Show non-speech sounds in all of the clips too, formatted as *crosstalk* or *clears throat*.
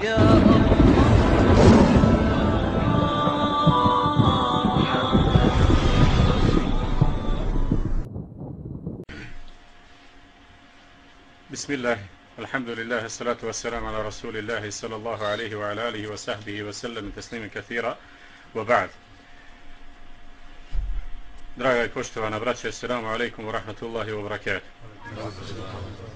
Bismillah, alhamdulillah, salatu wassalamu ala rasulillahi sallallahu alaihi wa ala alihi wa sahbihi wa sallam taslimi kathira wa ba'd. Draga i poštovana braća, assalamu alaikum wa rahmatullahi wa barakatuh.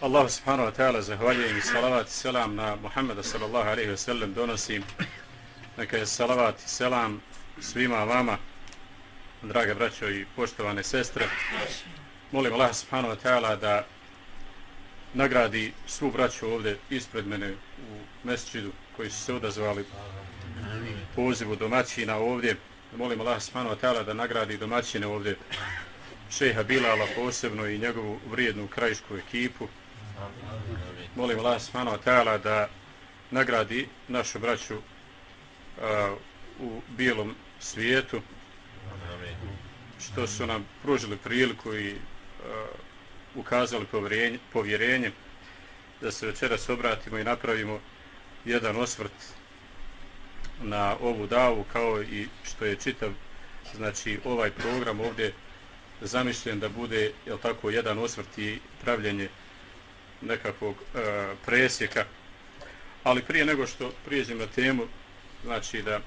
Allah subhanahu wa ta'ala zahvaljujem i salavat i selam na Muhammeda sallallahu alaihi wa sallam donosim. Neka je salavat i selam svima vama, draga braćo i poštovane sestre molim Allah subhanahu wa ta'ala da nagradi svu braću ovdje ispred mene u mesčidu koji su se odazvali pozivu domaćina ovdje. Molim Allah subhanahu wa ta'ala da nagradi domaćine ovdje šeha Bilala posebno i njegovu vrijednu krajišku ekipu. Molim Allah subhanahu wa ta'ala da nagradi našu braću uh, u bijelom svijetu. Što su nam pružili priliku i uh, ukazali povjerenje, povjerenje da se večeras obratimo i napravimo jedan osvrt na ovu davu kao i što je čitav znači ovaj program ovdje zamišljen da bude je tako jedan osvrt i pravljenje nekakvog e, presjeka ali prije nego što prijeđem na temu znači da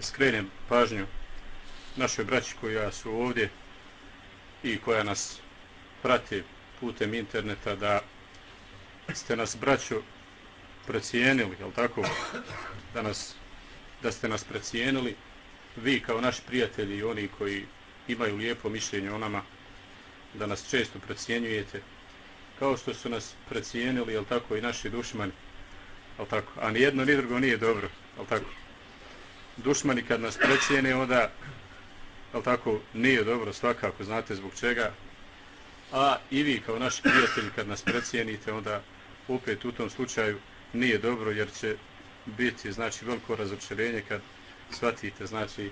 skrenem pažnju našoj braći koja su ovdje i koja nas prati putem interneta da ste nas braćo precijenili, jel tako? Da, nas, da ste nas precijenili vi kao naši prijatelji i oni koji imaju lijepo mišljenje o nama da nas često precijenjujete kao što su nas precijenili, jel tako, i naši dušmani, jel tako? A ni jedno ni drugo nije dobro, jel tako? Dušmani kad nas precijene, onda jel tako, nije dobro svakako, znate zbog čega. A i vi kao naši prijatelji kad nas precijenite, onda opet u tom slučaju nije dobro jer će biti znači veliko razočarenje kad shvatite znači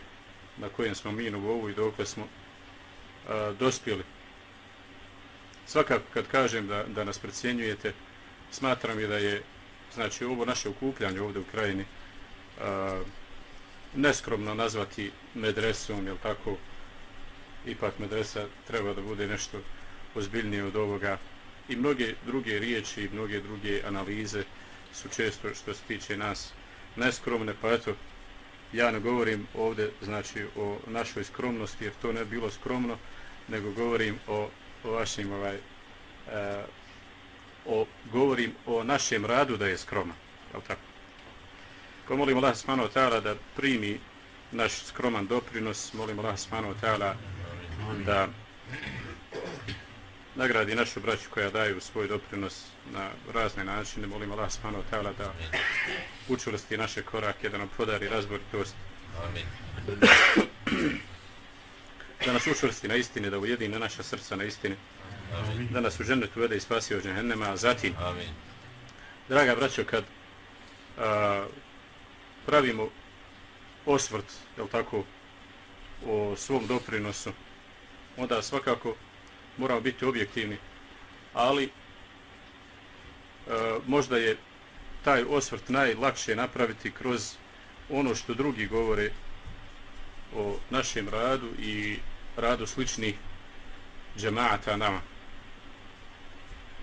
na kojem smo mi nivou i dok smo a, dospjeli. Svakako kad kažem da, da nas precijenjujete, smatram je da je znači ovo naše okupljanje ovdje u krajini a, neskromno nazvati medresom, jel tako, ipak medresa treba da bude nešto ozbiljnije od ovoga. I mnoge druge riječi i mnoge druge analize su često što se tiče nas neskromne, pa eto, ja ne govorim ovdje znači o našoj skromnosti jer to ne bilo skromno, nego govorim o, o vašim ovaj, e, o, govorim o našem radu da je skroman. Je tako? Ko molim Allah subhanahu ta'ala da primi naš skroman doprinos. Molim Allah subhanahu ta'ala da nagradi našu braću koja daju svoj doprinos na razne načine. Molim Allah subhanahu ta'ala da učvrsti naše korake, da nam podari razboritost. Amin. Da nas učvrsti na istini, da ujedine naša srca na istini. Amin. Da nas u ženetu vede i spasi od džehennema. A zatim, Amin. draga braćo, kad a, pravimo osvrt, je tako, o svom doprinosu, onda svakako moramo biti objektivni, ali e, možda je taj osvrt najlakše napraviti kroz ono što drugi govore o našem radu i radu sličnih džemaata nama.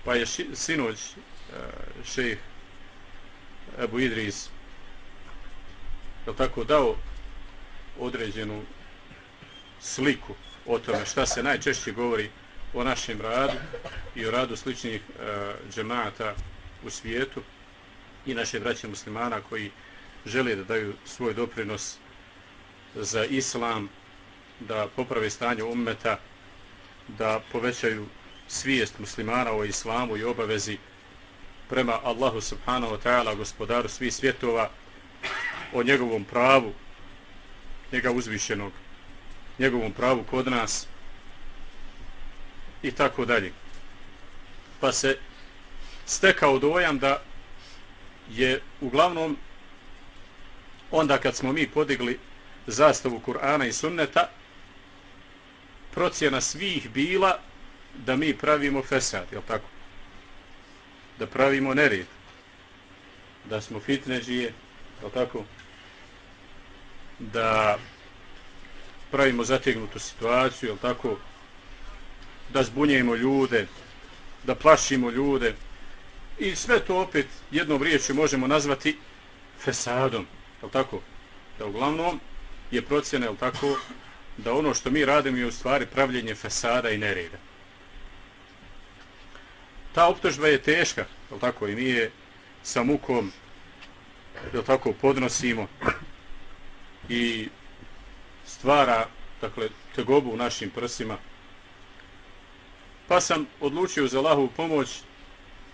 Pa je sinoć e, šejh Ebu Idris je tako dao određenu sliku o tome šta se najčešće govori o našem radu i o radu sličnih e, uh, džemata u svijetu i naše braće muslimana koji žele da daju svoj doprinos za islam, da poprave stanje ummeta, da povećaju svijest muslimana o islamu i obavezi prema Allahu subhanahu wa ta'ala, gospodaru svih svjetova, o njegovom pravu, njega uzvišenog, njegovom pravu kod nas i tako dalje. Pa se stekao dojam da je uglavnom onda kad smo mi podigli zastavu Kur'ana i Sunneta procjena svih bila da mi pravimo fesad, je tako? da pravimo nered, da smo fitneđije, je tako? Da pravimo zategnutu situaciju, je tako? Da zbunjujemo ljude, da plašimo ljude. I sve to opet jednom riječju možemo nazvati fesadom, je tako? Da uglavnom je procjena, je tako? Da ono što mi radimo je u stvari pravljenje fesada i nereda. Ta optužba je teška, je tako? I mi je sa mukom, je tako, podnosimo i stvara, dakle, tegobu u našim prsima. Pa sam odlučio za Allahovu pomoć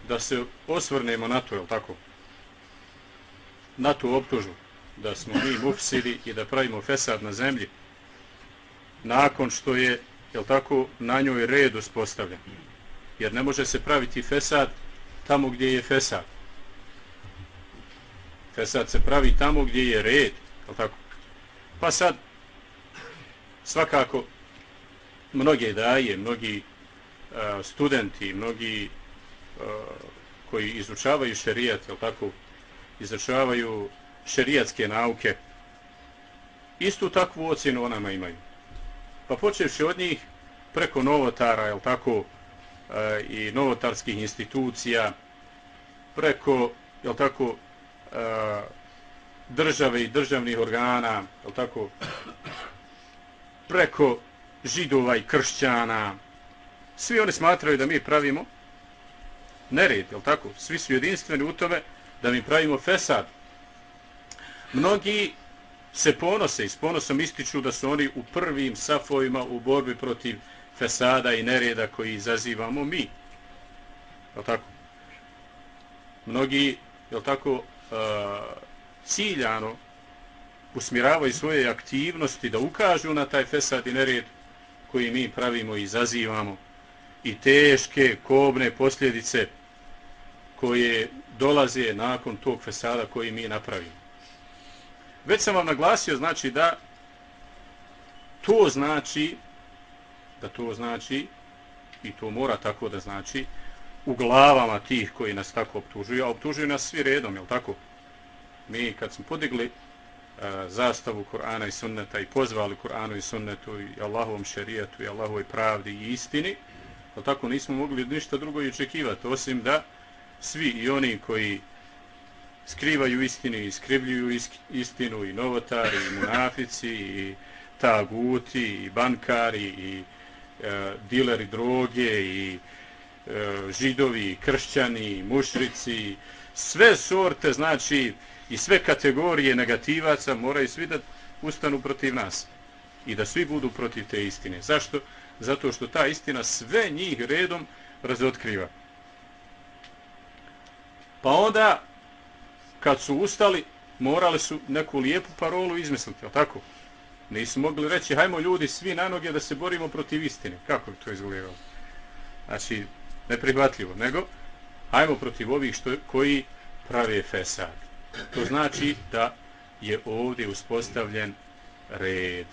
da se osvrnemo na to, je tako? Na tu optužbu, da smo mi mufsidi i da pravimo fesad na zemlji, nakon što je, jel tako, na njoj red uspostavljen. Jer ne može se praviti fesad tamo gdje je fesad. Fesad se pravi tamo gdje je red, jel tako? Pa sad, svakako, mnoge daje, mnogi a, studenti, mnogi a, koji izučavaju šerijat, jel tako? Izučavaju šerijatske nauke, istu takvu ocjenu onama imaju. Pa počevši od njih, preko novotara, jel tako, e, i novotarskih institucija preko jel tako e, države i državnih organa jel tako preko židova i kršćana svi oni smatraju da mi pravimo nered, jel tako? Svi su jedinstveni u tome da mi pravimo fesad. Mnogi se ponose i s ponosom ističu da su oni u prvim safovima u borbi protiv fesada i nereda koji izazivamo mi. Je tako? Mnogi, je tako, uh, ciljano usmiravaju svoje aktivnosti da ukažu na taj fesad i nered koji mi pravimo i izazivamo i teške, kobne posljedice koje dolaze nakon tog fesada koji mi napravimo. Već sam vam naglasio, znači da to znači da to znači i to mora tako da znači u glavama tih koji nas tako optužuju, a optužuju nas svi redom, jel tako? Mi kad smo podigli uh, zastavu Kur'ana i sunneta i pozvali Kur'anu i sunnetu i Allahovom šerijatu i Allahovoj pravdi i istini, jel tako nismo mogli ništa drugo i očekivati, osim da svi i oni koji skrivaju istinu i skrivljuju istinu i novotari i munafici i taguti i bankari i e, dileri droge i e, židovi, kršćani, mušrici, sve sorte, znači, i sve kategorije negativaca moraju svi da ustanu protiv nas i da svi budu protiv te istine. Zašto? Zato što ta istina sve njih redom razotkriva. Pa onda, kad su ustali, morali su neku lijepu parolu izmisliti, je tako? Nisu mogli reći, hajmo ljudi svi na noge da se borimo protiv istine. Kako bi to izgledalo? Znači, neprihvatljivo. Nego, hajmo protiv ovih što, koji prave fesad. To znači da je ovdje uspostavljen red.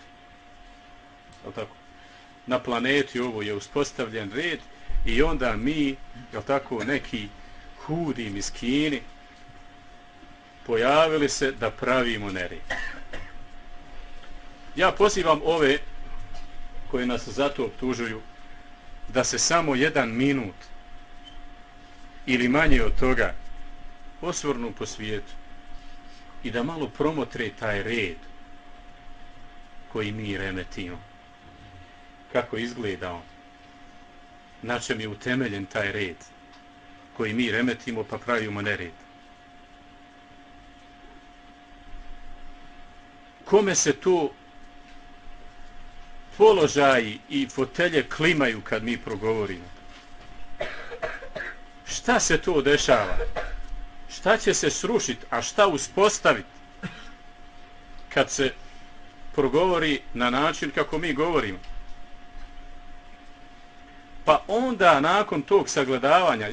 Je tako? Na planeti ovo je uspostavljen red i onda mi, je tako, neki hudi miskini pojavili se da pravimo nered ja pozivam ove koji nas zato optužuju da se samo jedan minut ili manje od toga osvornu po svijetu i da malo promotre taj red koji mi remetimo. Kako izgleda on? Na čem je utemeljen taj red koji mi remetimo pa pravimo nered? Kome se to položaji i fotelje klimaju kad mi progovorimo. Šta se to dešava? Šta će se srušiti, a šta uspostaviti kad se progovori na način kako mi govorimo? Pa onda, nakon tog sagledavanja,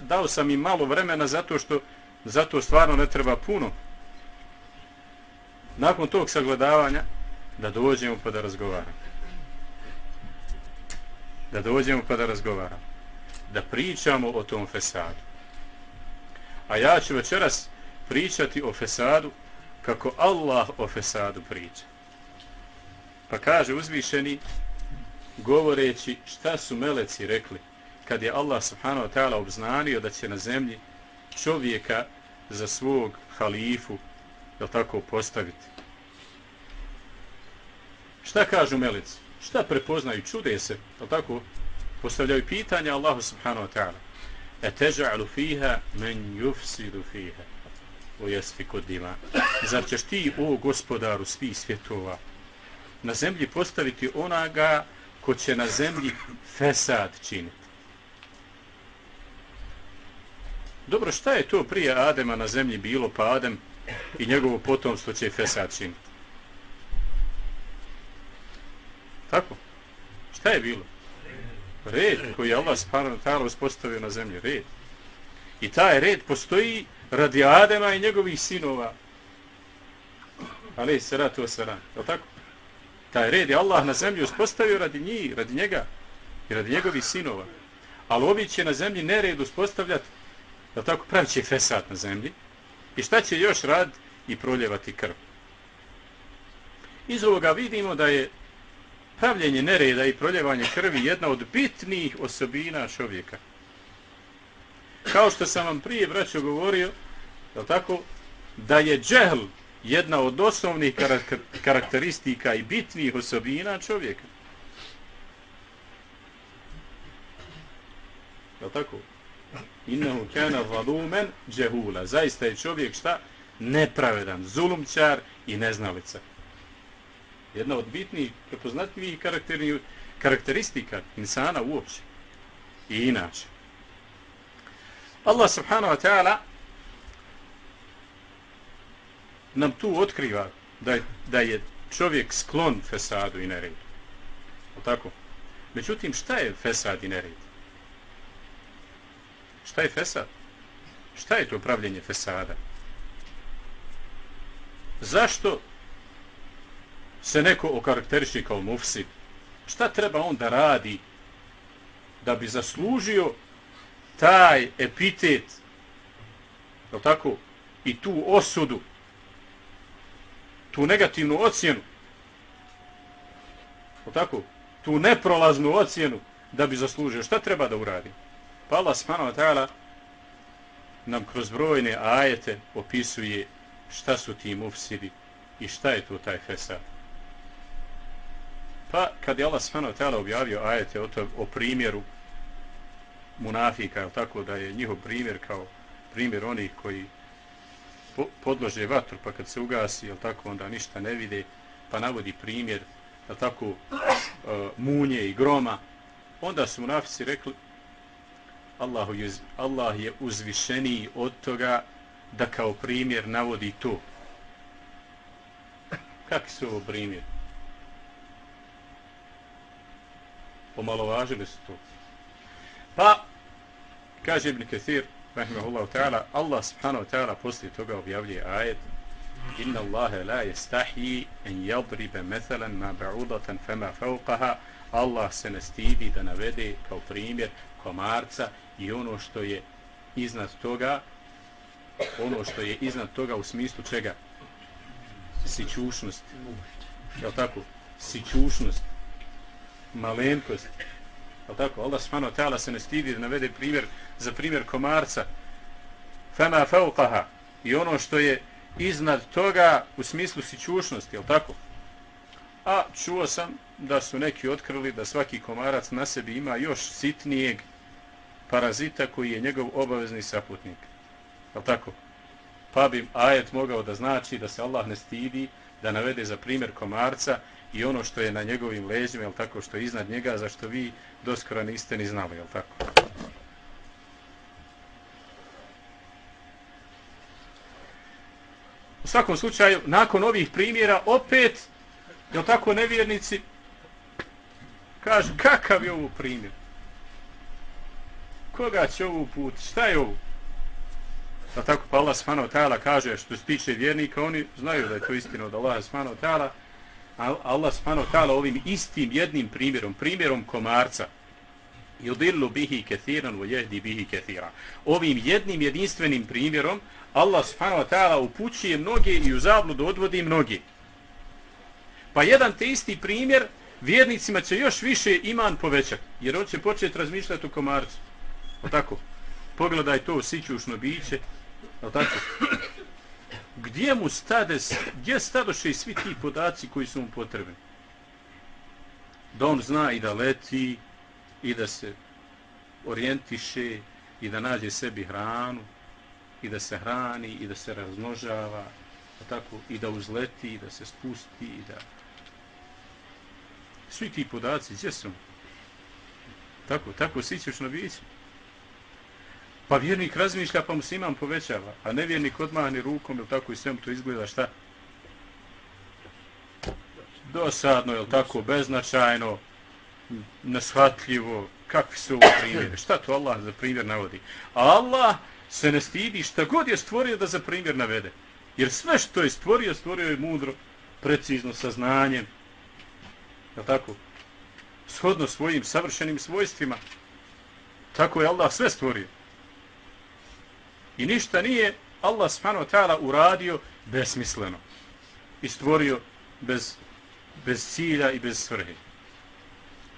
dao sam im malo vremena zato što zato stvarno ne treba puno. Nakon tog sagledavanja, da dođemo pa da razgovaramo da dođemo pa da razgovaramo. Da pričamo o tom fesadu. A ja ću večeras pričati o fesadu kako Allah o fesadu priča. Pa kaže uzvišeni govoreći šta su meleci rekli kad je Allah subhanahu wa ta'ala obznanio da će na zemlji čovjeka za svog halifu jel tako postaviti. Šta kažu melici? Šta prepoznaju? Čude se, jel tako? Postavljaju pitanja Allahu subhanahu wa ta'ala. E teža'lu fiha men yufsidu fiha u kod dima. Zar ćeš ti, o gospodaru svih svjetova, na zemlji postaviti onaga ko će na zemlji fesad činiti? Dobro, šta je to prije Adema na zemlji bilo, pa Adem i njegovo potomstvo će fesad činiti? Tako? Šta je bilo? Red koji je Allah s.a. uspostavio na zemlji. Red. I taj red postoji radi Adema i njegovih sinova. Ali se ratu osaran. Je tako? Taj red je Allah na zemlji uspostavio radi njih, radi njega i radi njegovih sinova. Ali ovi će na zemlji nered uspostavljati, je tako, pravi će fesat na zemlji. I šta će još rad i proljevati krv? Iz ovoga vidimo da je pravljenje nereda i proljevanje krvi jedna od bitnih osobina čovjeka kao što sam vam prije braćo govorio, je tako, da je džehl jedna od osnovnih karakteristika i bitnih osobina čovjeka. Je tako? Innehu kana zalumen džehula. Zaista je čovjek šta? Nepravedan, zulumčar i neznalica. Jedna od bitnih, prepoznatljivih karakteristika insana uopće. I inače. Allah subhanahu wa ta'ala nam tu otkriva da je, da je čovjek sklon fesadu i neredu. O tako? Međutim, šta je fesad i nered? Šta je fesad? Šta je to upravljanje fesada? Zašto se neko okarakteriši kao mufsid? Šta treba on da radi da bi zaslužio taj epitet, je tako, i tu osudu, tu negativnu ocjenu, je tako, tu neprolaznu ocjenu, da bi zaslužio. Šta treba da uradi? Pa Allah subhanahu wa ta'ala nam kroz brojne ajete opisuje šta su ti mufsidi i šta je to taj fesad. Pa kad je Allah subhanahu wa ta'ala objavio ajete o, to, o primjeru munafika, je tako da je njihov primjer kao primjer onih koji podlože vatru, pa kad se ugasi, je tako, onda ništa ne vide, pa navodi primjer, je tako, *clears throat* uh, munje i groma, onda su munafici rekli, Allahu je, Allah je uzvišeniji od toga da kao primjer navodi to. Kakvi su ovo primjer? Pomalovažili su to. Pa, kaže Ibn Kathir, rahimahullahu ta'ala, Allah subhanahu wa ta'ala poslije toga objavljuje ajet Inna Allahe la jestahi en jadribe methalan ma ba'udatan fema fauqaha Allah se ne stidi da navede kao primjer komarca i ono što je iznad toga ono što je iznad toga u smislu čega? Sićušnost. Je tako? Sićušnost. Malenkost. Je tako? Allah subhanahu wa ta'ala se ne stidi da navede primjer za primjer komarca. fama fauqaha. I ono što je iznad toga u smislu sićušnosti, je tako? A čuo sam da su neki otkrili da svaki komarac na sebi ima još sitnijeg parazita koji je njegov obavezni saputnik. Je tako? Pa bi ajet mogao da znači da se Allah ne stidi da navede za primjer komarca i ono što je na njegovim leđima, je tako, što je iznad njega, zašto vi doskora niste ni znali, je tako? U svakom slučaju, nakon ovih primjera, opet, je tako, nevjernici, kažu, kakav je ovo primjer? Koga će ovu put? Šta je ovo? Da tako, pa Allah smano ta'ala kaže, što se tiče vjernika, oni znaju da je to istina od Allah smano ta'ala, Allah subhanahu wa ta'ala ovim istim jednim primjerom, primjerom komarca, yudillu bihi kathiran wa yahdi bihi kathira. Ovim jednim jedinstvenim primjerom Allah subhanahu wa ta'ala upućuje mnoge i u zabludu odvodi mnoge. Pa jedan te isti primjer vjernicima će još više iman povećati. Jer on će početi razmišljati o komarcu. O tako? Pogledaj to sićušno biće. O tako? Gdje mu stade, gdje stadoše svi ti podaci koji su mu potrebni? Da on zna i da leti, i da se orijentiše, i da nađe sebi hranu, i da se hrani, i da se razmnožava, tako, i da uzleti, i da se spusti, i da svi ti podaci, gdje su? Tako, tako sićušno biće. Pa vjernik razmišlja, pa musliman povećava, a nevjernik odmahni rukom, ili tako i svem to izgleda, šta? Dosadno, ili tako, beznačajno, neshvatljivo, kakvi su ovo primjeri? Šta to Allah za primjer navodi? A Allah se ne stidi šta god je stvorio da za primjer navede. Jer sve što je stvorio, stvorio je mudro, precizno, sa znanjem, Je tako? Shodno svojim savršenim svojstvima. Tako je Allah sve stvorio. I ništa nije Allah subhanahu wa ta'ala uradio besmisleno. I stvorio bez, bez cilja i bez svrhe.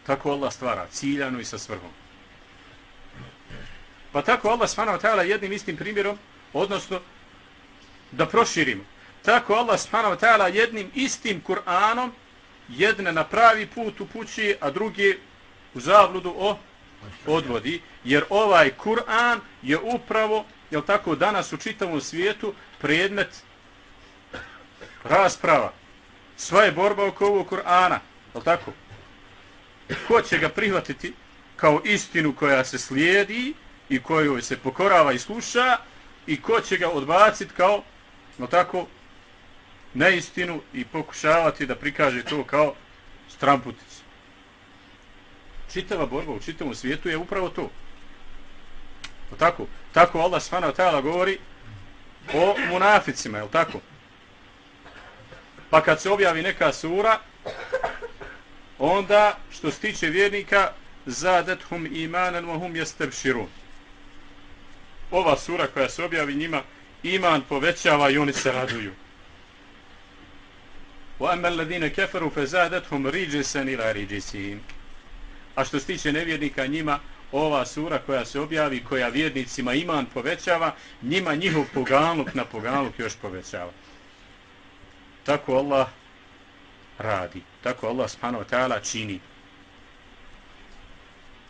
Tako Allah stvara, ciljano i sa svrhom. Pa tako Allah subhanahu wa ta'ala jednim istim primjerom, odnosno da proširimo. Tako Allah subhanahu wa ta'ala jednim istim Kur'anom jedne na pravi put upućuje, a druge u zavludu o odvodi, jer ovaj Kur'an je upravo, jel tako, danas u čitavom svijetu predmet rasprava. Sva je borba oko ovog Kur'ana, jel tako? Ko će ga prihvatiti kao istinu koja se slijedi i koju se pokorava i sluša i ko će ga odbaciti kao, jel tako, neistinu i pokušavati da prikaže to kao stramputicu. Čitava borba u čitavom svijetu je upravo to. O tako? Tako Allah subhanahu wa ta'ala govori o munaficima, je tako? Pa kad se objavi neka sura, onda što se tiče vjernika, zadet hum imanan wa hum jestebširun. Ova sura koja se objavi njima, iman povećava i oni se raduju. Wa وَأَمَّا الَّذِينَ كَفَرُوا فَزَادَتْهُمْ رِجِسًا ila رِجِسِهِمْ A što se tiče nevjernika njima, ova sura koja se objavi, koja vjernicima iman povećava, njima njihov poganluk na poganluk još povećava. Tako Allah radi. Tako Allah subhanahu wa ta'ala čini.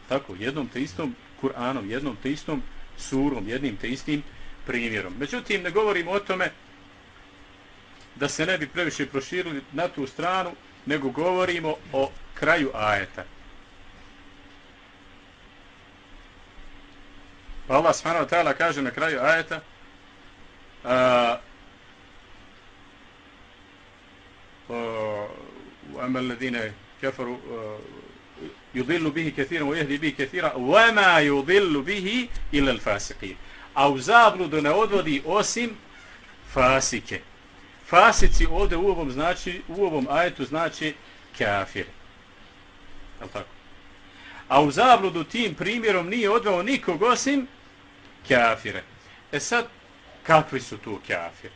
Tako, jednom te istom Kur'anom, jednom te istom surom, jednim te istim primjerom. Međutim, ne govorimo o tome da se ne bi previše proširili na tu stranu, nego govorimo o kraju ajeta. Pa Allah subhanahu wa ta'ala kaže na kraju ajeta وَأَمَا الَّذِينَ كَفَرُوا يُضِلُّ بِهِ كَثِيرًا وَيَهْدِ بِهِ كَثِيرًا وَمَا يُضِلُّ بِهِ إِلَّا الْفَاسِقِينَ A u zabludu ne odvodi osim fasike. Fasici ovdje u ovom, znači, u ovom ajetu znači kafir. tako? A u zabludu tim primjerom nije odveo nikog osim kafire. E sad, kakvi su tu kafir?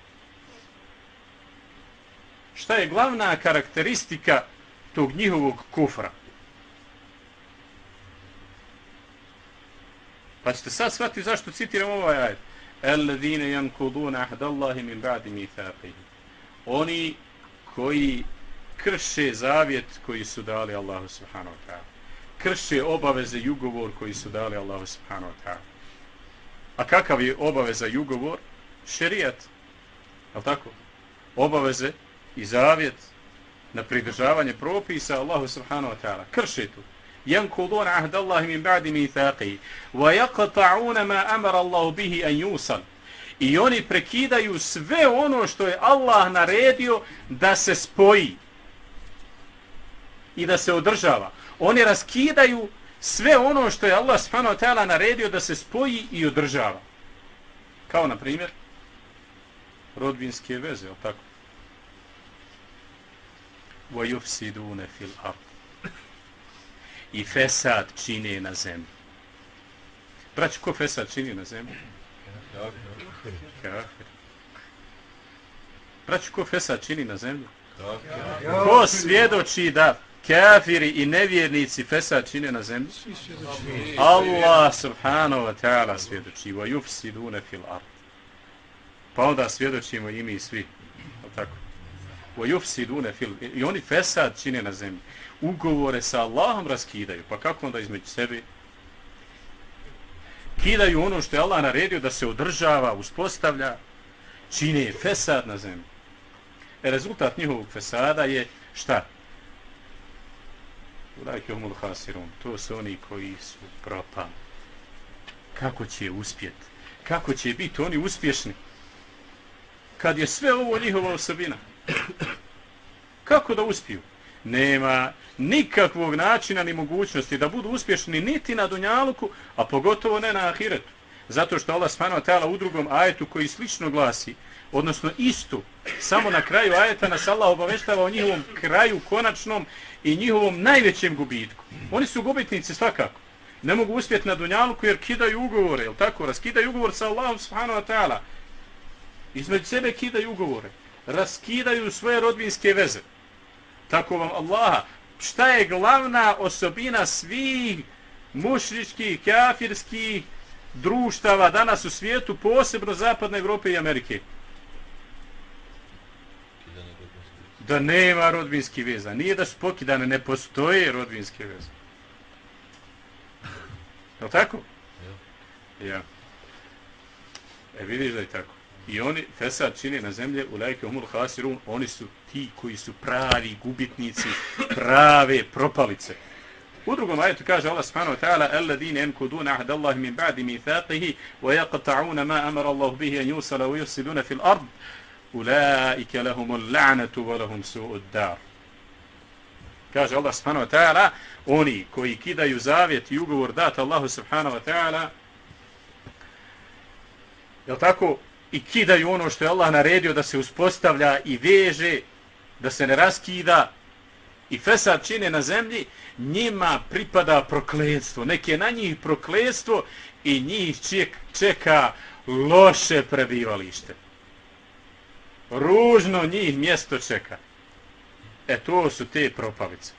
Šta je glavna karakteristika tog njihovog kufra? Pa ćete sad shvatiti zašto citiram ovaj ajet. Alladine yankuduna ahdallahi min ba'di mithaqihi oni koji krše zavjet koji su dali Allahu subhanahu wa ta'ala. Krše obaveze i ugovor koji su dali Allahu subhanahu wa ta'ala. A kakav je obaveza i ugovor? Šerijat. Je tako? Obaveze i zavjet na pridržavanje propisa Allahu subhanahu wa ta'ala. Krše tu. ينقضون عهد الله من بعد ميثاقه ويقطعون ما أمر الله به أن يوصل I oni prekidaju sve ono što je Allah naredio da se spoji i da se održava. Oni raskidaju sve ono što je Allah subhanahu wa ta'ala naredio da se spoji i održava. Kao na primjer rodbinske veze, je tako? وَيُفْسِدُونَ فِي الْأَرْضِ i fesad čine na zemlji. Braći, ko fesad čini na zemlji? Kafir. Braći, ko fesad čini na zemlji? Ko svjedoči da kafiri i nevjernici fesad čine na zemlji? Allah subhanahu wa ta'ala svjedoči. Wa yufsidune fil ard. Pa onda svjedočimo i mi svi. Tako. Wa yufsidune fil I oni fesad čine na zemlji. Ugovore sa Allahom raskidaju. Pa kako onda između sebe? Kidaju ono što je Allah naredio da se održava, uspostavlja. Čine fesad na zemlji. E rezultat njihovog fesada je šta? Ulajke umul hasirun. To su oni koji su propali. Kako će uspjeti? Kako će biti oni uspješni? Kad je sve ovo njihova osobina. Kako da uspiju? Nema nikakvog načina ni mogućnosti da budu uspješni niti na Dunjaluku, a pogotovo ne na Ahiretu. Zato što Allah spano tela u drugom ajetu koji slično glasi, odnosno istu, samo na kraju ajeta nas Allah obaveštava o njihovom kraju konačnom i njihovom najvećem gubitku. Oni su gubitnici svakako. Ne mogu uspjeti na Dunjaluku jer kidaju ugovore, jel tako? Raskidaju ugovor sa Allahom subhanahu wa ta'ala. Između sebe kidaju ugovore. Raskidaju svoje rodbinske veze. Tako vam Allaha. Šta je glavna osobina svih mušričkih, kafirskih društava danas u svijetu, posebno Zapadne Evrope i Amerike? Da nema rodbinski veza. Nije da su pokidane, ne postoje rodbinske veze. Je tako? Ja. E vidiš da je tako. I oni, Fesad čini na zemlje, u lajke umul hasirun, oni su ti koji su pravi gubitnici, prave propalice. U drugom ajetu kaže Allah subhanahu wa ta'ala alladine yankuduna ahda Allah min ba'di mithaqihi wa yaqta'una ma amara Allah bihi an yusala wa yusiluna fil ard ulaike lahumul la'natu wa lahum su'ud dar. Kaže Allah subhanahu wa ta'ala, oni koji kidaju zavjet i ugovor dat Allahu subhanahu wa ta'ala, jel tako, i kidaju ono što je Allah naredio da se uspostavlja i veže, da se ne raskida, i fesad čine na zemlji, njima pripada prokledstvo. Neke na njih prokledstvo i njih čeka loše prebivalište ružno njih mjesto čeka. E to su te propavice.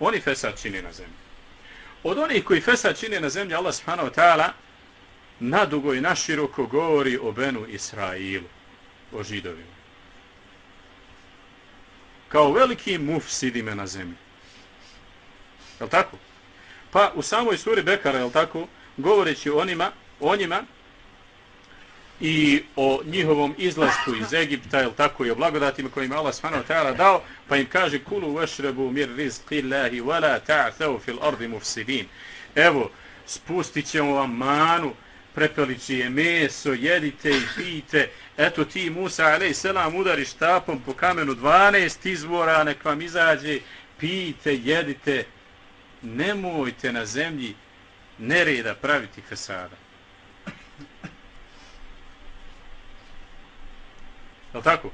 Oni fesad čine na zemlji. Od onih koji fesad čine na zemlji, Allah subhanahu wa ta'ala nadugo i naširoko govori o Benu Israilu, o židovima. Kao veliki mufsidime na zemlji. Je tako? Pa u samoj suri Bekara, je tako, govoreći o onima, o njima, i o njihovom izlasku iz Egipta, jel tako i o blagodatima kojima Allah subhanahu ta'ala dao, pa im kaže kulu vešrebu mir rizqi lahi wala ta'thau fil ardi mufsidin. Evo, spustit ćemo vam manu, prepelići je meso, jedite i pijte. Eto ti Musa a.s. udari štapom po kamenu 12 izvora, nek vam izađe, pijte, jedite. Nemojte na zemlji nereda praviti fesada. Je tako?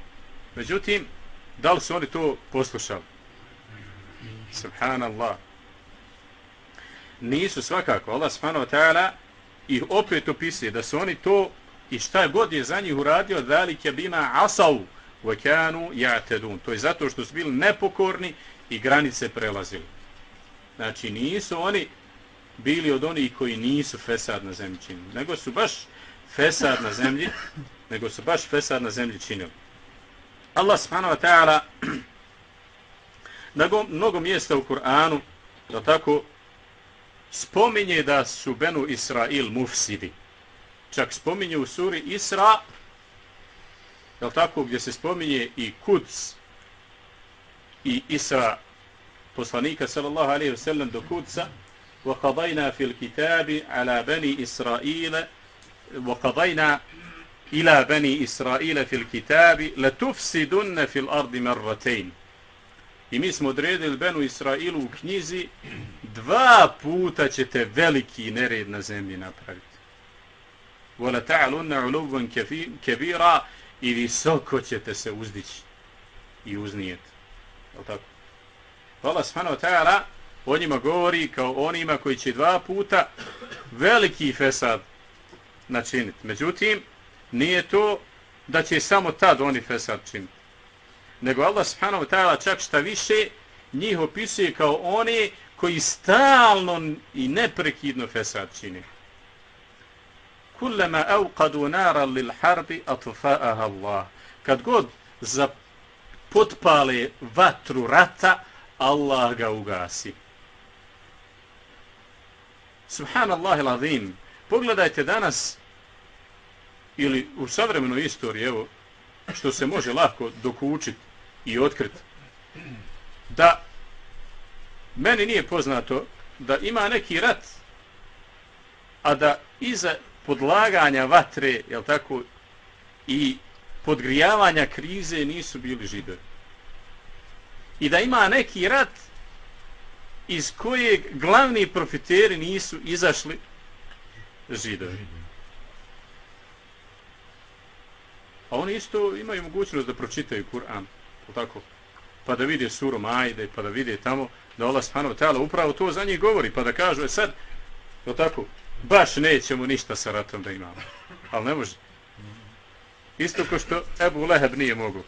Međutim, da li su oni to poslušali? Subhanallah. Nisu svakako. Allah subhanahu wa ta'ala ih opet opisuje da su oni to i šta god je za njih uradio velike bima asav vekanu ja'tedun. To je zato što su bili nepokorni i granice prelazili. Znači nisu oni bili od onih koji nisu fesad na zemlji činili, nego su baš fesad na zemlji nego su baš fesad na zemlji činili. Allah subhanahu wa ta'ala *clears throat* na mnogo mjesta u Kur'anu da tako spominje da su Benu Israil mufsidi. Čak spominje u suri Isra je tako gdje se spominje i Kuds i Isra poslanika sallallahu alaihi wa sallam do Kudsa وقضينا في الكتاب على بني إسرائيل وقضينا ila bani Israila fil kitabi la tufsidunna fil ardi marratayn. I mi smo odredili Benu Israilu u knjizi dva puta ćete veliki nered na zemlji napraviti. Wala ta'alunna uluvan kebira i visoko ćete se uzdići i uznijeti. Je tako? Allah subhanahu wa ta'ala o njima govori kao onima koji će dva puta veliki fesad načiniti. Međutim, nije to da će samo tad oni fesad činiti. Nego Allah subhanahu ta'ala čak šta više njih opisuje kao oni koji stalno i neprekidno fesad čini. Kullama auqadu nara lil harbi atfa'aha Allah. Kad god za potpale vatru rata, Allah ga ugasi. Subhanallah il-azim. Pogledajte danas, ili u savremenoj istoriji, evo, što se može lako dokučiti i otkriti, da meni nije poznato da ima neki rat, a da iza podlaganja vatre, jel tako, i podgrijavanja krize nisu bili židovi. I da ima neki rat iz kojeg glavni profiteri nisu izašli židovi. A oni isto imaju mogućnost da pročitaju Kur'an, tako, pa da vide suru Majde, pa da vide tamo da Allah subhanahu wa ta'ala upravo to za njih govori, pa da kažu, e sad, tako, baš nećemo ništa sa ratom da imamo. Ali ne može. Isto ko što Ebu Leheb nije mogu.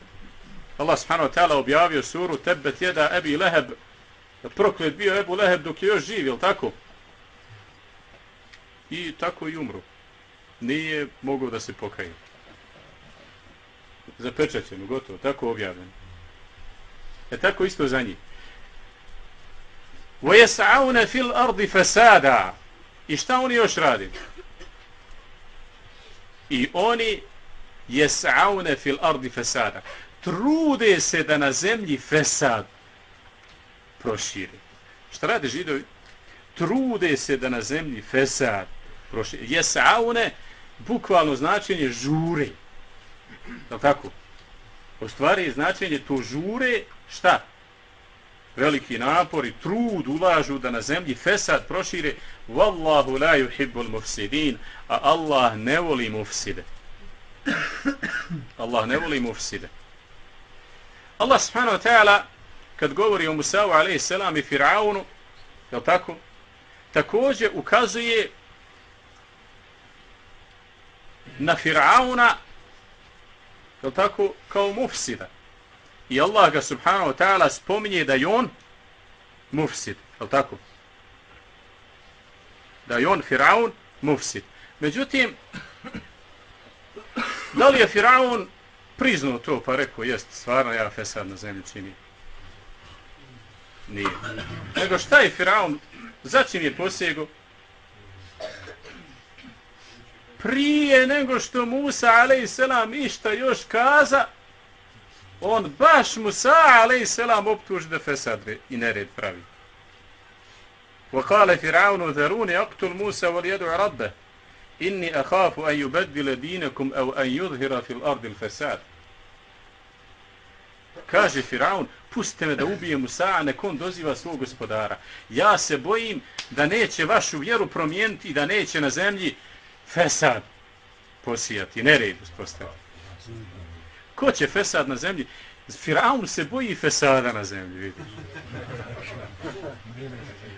Allah subhanahu wa ta'ala objavio suru Tebet jeda Ebi Leheb proklet bio Ebu Leheb dok je još živ, jel tako? I tako i umru. Nije mogao da se pokaje Zapečaćeno, gotovo, tako objavljeno. E tako isto za njih. وَيَسْعَوْنَ فِي الْأَرْضِ فَسَادًا I šta oni još radi? I oni jes'aune fil ardi fesada. Trude se da na zemlji fesad proširi. Šta rade židovi? Trude se da na zemlji fesad proširi. Jes'aune bukvalno značenje žure. Je tako? U stvari značenje to žure šta? veliki napor i trud ulažu da na zemlji fesad prošire wallahu la yuhibbul mufsidin a Allah ne voli mufside Allah ne voli mufside Allah subhanahu wa ta'ala kad govori o Musa'u alaihi salam i Fir'aunu je tako također ukazuje na Fir'auna je tako kao mufsida I Allah ga subhanahu wa ta'ala spominje da je on mufsid. Je tako? Da je on Firaun mufsid. Međutim, *clears throat* da li je Firaun priznao to pa rekao, jest, stvarno ja fesad na zemlji čini. Nije. Nego šta je Firaun, začin je posjegao? Prije nego što Musa, alaihissalam, išta još kaza, on baš Musa alaih selam optuži da fesad i nered pravi. وقال فرعون ذروني اقتل موسى وليدع ربه إني أخاف أن يبدل دينكم أو أن يظهر في الأرض الفساد kaže Firaun, pustite me da ubijem Musa, a nekon doziva svog gospodara. Ja se bojim da neće vašu vjeru promijeniti i da neće na zemlji fesad posijati, nered uspostaviti. Ko će fesad na zemlji? Firaun se boji fesada na zemlji, vidiš.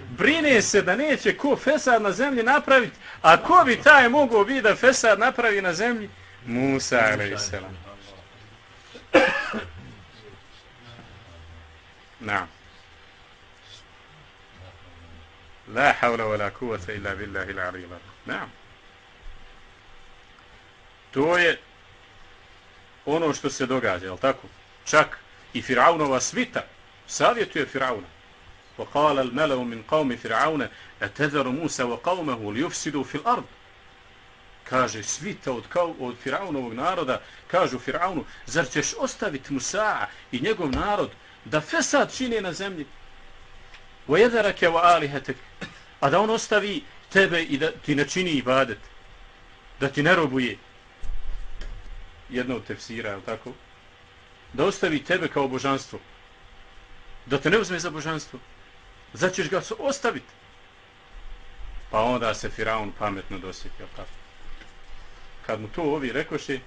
Brine se da neće ko fesad na zemlji napraviti, a ko bi taj mogao biti da fesad napravi na zemlji? Musa, a.s. Na. La havla wa la kuvata illa billahi l'arila. Na. To je ono što se događa, je tako? Čak i Firaunova svita savjetuje Firauna. وقال الملأ من قوم فرعون أتذر موسى وقومه ليفسدوا في الأرض kaže svita od, kao, od Firaunovog naroda, kažu Firaunu, zar ćeš ostaviti Musa i njegov narod da fesad čini na zemlji? وَيَذَرَكَ وَآلِهَتَكَ A da on ostavi tebe i da ti ne čini ibadet, da ti ne robuje, jedna od tefsira, je tako? Da ostavi tebe kao božanstvo. Da te ne uzme za božanstvo. Zato ćeš ga ostaviti. Pa onda se Firaun pametno dosjeti, je tako? Kad mu to ovi rekoše,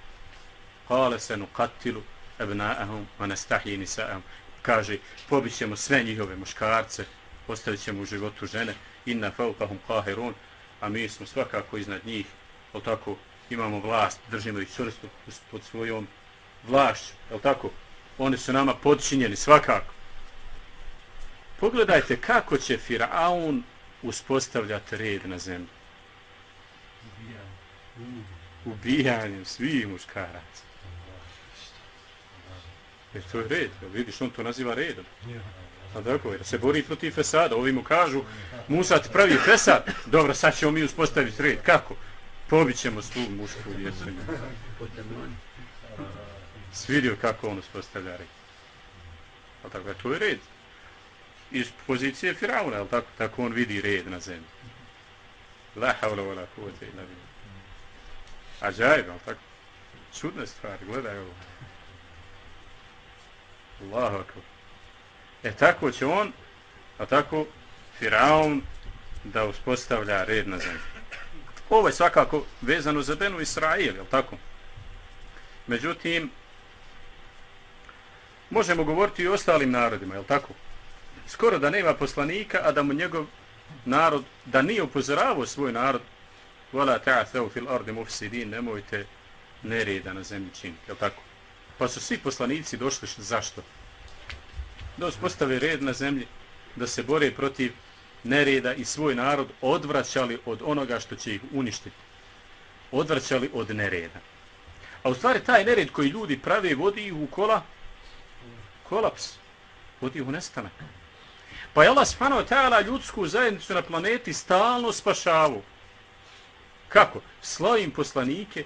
hale se nukatilu ebnaahum, ma nestahji nisa'am. Kaže, pobićemo sve njihove muškarce ostavit ćemo u životu žene, inna faukahum kahirun, a mi smo svakako iznad njih, o tako, imamo vlast, držimo ih čvrsto pod svojom vlašću, je tako? Oni su nama podčinjeni svakako. Pogledajte kako će Firaun uspostavljati red na zemlji. Ubijanjem svih muškaraca. Jer to je red, vidiš, on to naziva redom. A tako, jer se bori protiv fesada. Ovi mu kažu, Musa ti pravi fesad. Dobro, sad ćemo mi uspostaviti red. Kako? Pobit ćemo svu mušku djecu. Svidio kako on uspostavlja red. A tako, to je red. Iz pozicije Firauna, ali tako, tako on vidi red na zemlji. La havla vola kuvete illa billah. A džajb, ali tako. Čudne stvari, gledaj ovo. Allahu akbar. E tako će on, a tako Firaun da uspostavlja red na zemlji. Ovo je svakako vezano za Benu Israil, je tako? Međutim, možemo govoriti i o ostalim narodima, je tako? Skoro da nema poslanika, a da mu njegov narod, da nije upozoravao svoj narod, vola ta'atheu fil ardi mufsidin, nemojte nereda na zemlji činiti, je tako? Pa su svi poslanici došli zašto? Da uspostave red na zemlji, da se bore protiv nereda i svoj narod odvraćali od onoga što će ih uništiti. Odvraćali od nereda. A u stvari taj nered koji ljudi prave vodi ih u kola, kolaps, vodi ih u nestanak. Pa je Allah spano tajala ljudsku zajednicu na planeti stalno spašavu. Kako? Slavim poslanike,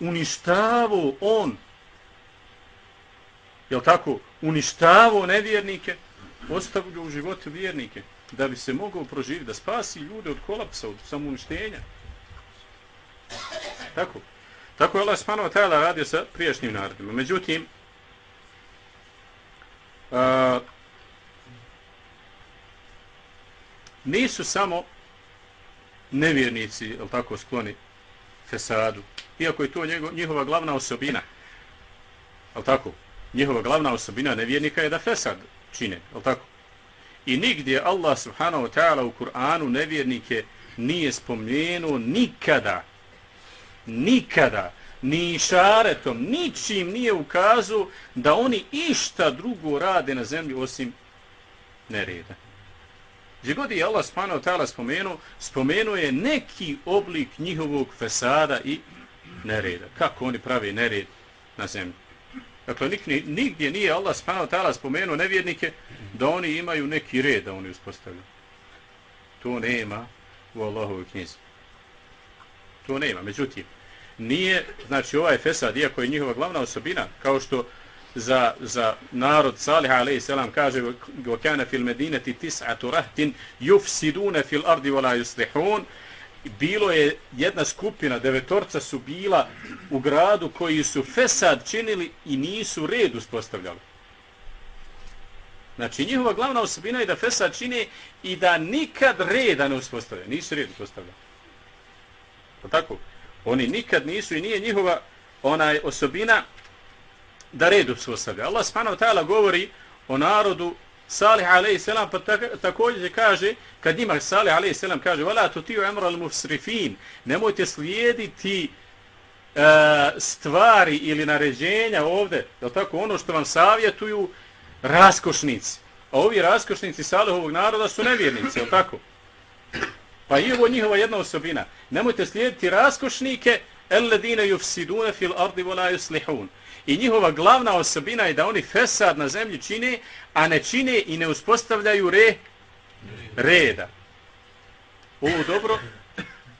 uništavu on jel tako, uništavao nevjernike, ostavljao u životu vjernike, da bi se mogao proživiti, da spasi ljude od kolapsa, od samouništenja. Tako. Tako je Allah Spanova tajla radio sa prijašnjim narodima. Međutim, a, nisu samo nevjernici, ali tako, skloni fesadu, iako je to njihova glavna osobina. Ali tako? njihova glavna osobina nevjernika je da fesad čine, ali tako? I nigdje Allah subhanahu wa ta'ala u Kur'anu nevjernike nije spomenuo nikada, nikada, ni šaretom, ničim nije ukazu da oni išta drugo rade na zemlji osim nereda. Gdje god je Allah subhanahu wa ta'ala spomenuo, spomenuo je neki oblik njihovog fesada i nereda. Kako oni pravi nered na zemlji. Dakle, nigdje nije Allah subhanahu ta'ala spomenuo nevjernike da oni imaju neki red da oni uspostavljaju. To nema u Allahovoj knjizi. To nema. Međutim, nije, znači ovaj Fesad, iako je njihova glavna osobina, kao što za, za narod Salih a.s. kaže وَكَانَ فِي الْمَدِينَةِ تِسْعَةُ رَهْتٍ يُفْسِدُونَ فِي الْأَرْضِ وَلَا يُسْلِحُونَ bilo je jedna skupina, devetorca su bila u gradu koji su fesad činili i nisu red uspostavljali. Znači, njihova glavna osobina je da fesad čine i da nikad reda ne uspostavljaju. Nisu red uspostavljali. Pa tako? Oni nikad nisu i nije njihova onaj osobina da red uspostavljaju. Allah subhanahu ta'ala govori o narodu Salih a.s. pa također kaže, kad njima Salih a.s. kaže, vala to ti u emral musrifin, nemojte slijediti uh, stvari ili naređenja ovde, je tako, ono što vam savjetuju raskošnici. A ovi raskošnici Salihovog naroda su nevjernici, je tako? Pa i ovo njihova jedna osobina. Nemojte slijediti raskošnike, الذين يفسدون في الارض ولا يصلحون i njihova glavna osobina je da oni fesad na zemlji čine, a ne čine i ne uspostavljaju re, reda. Ovo dobro,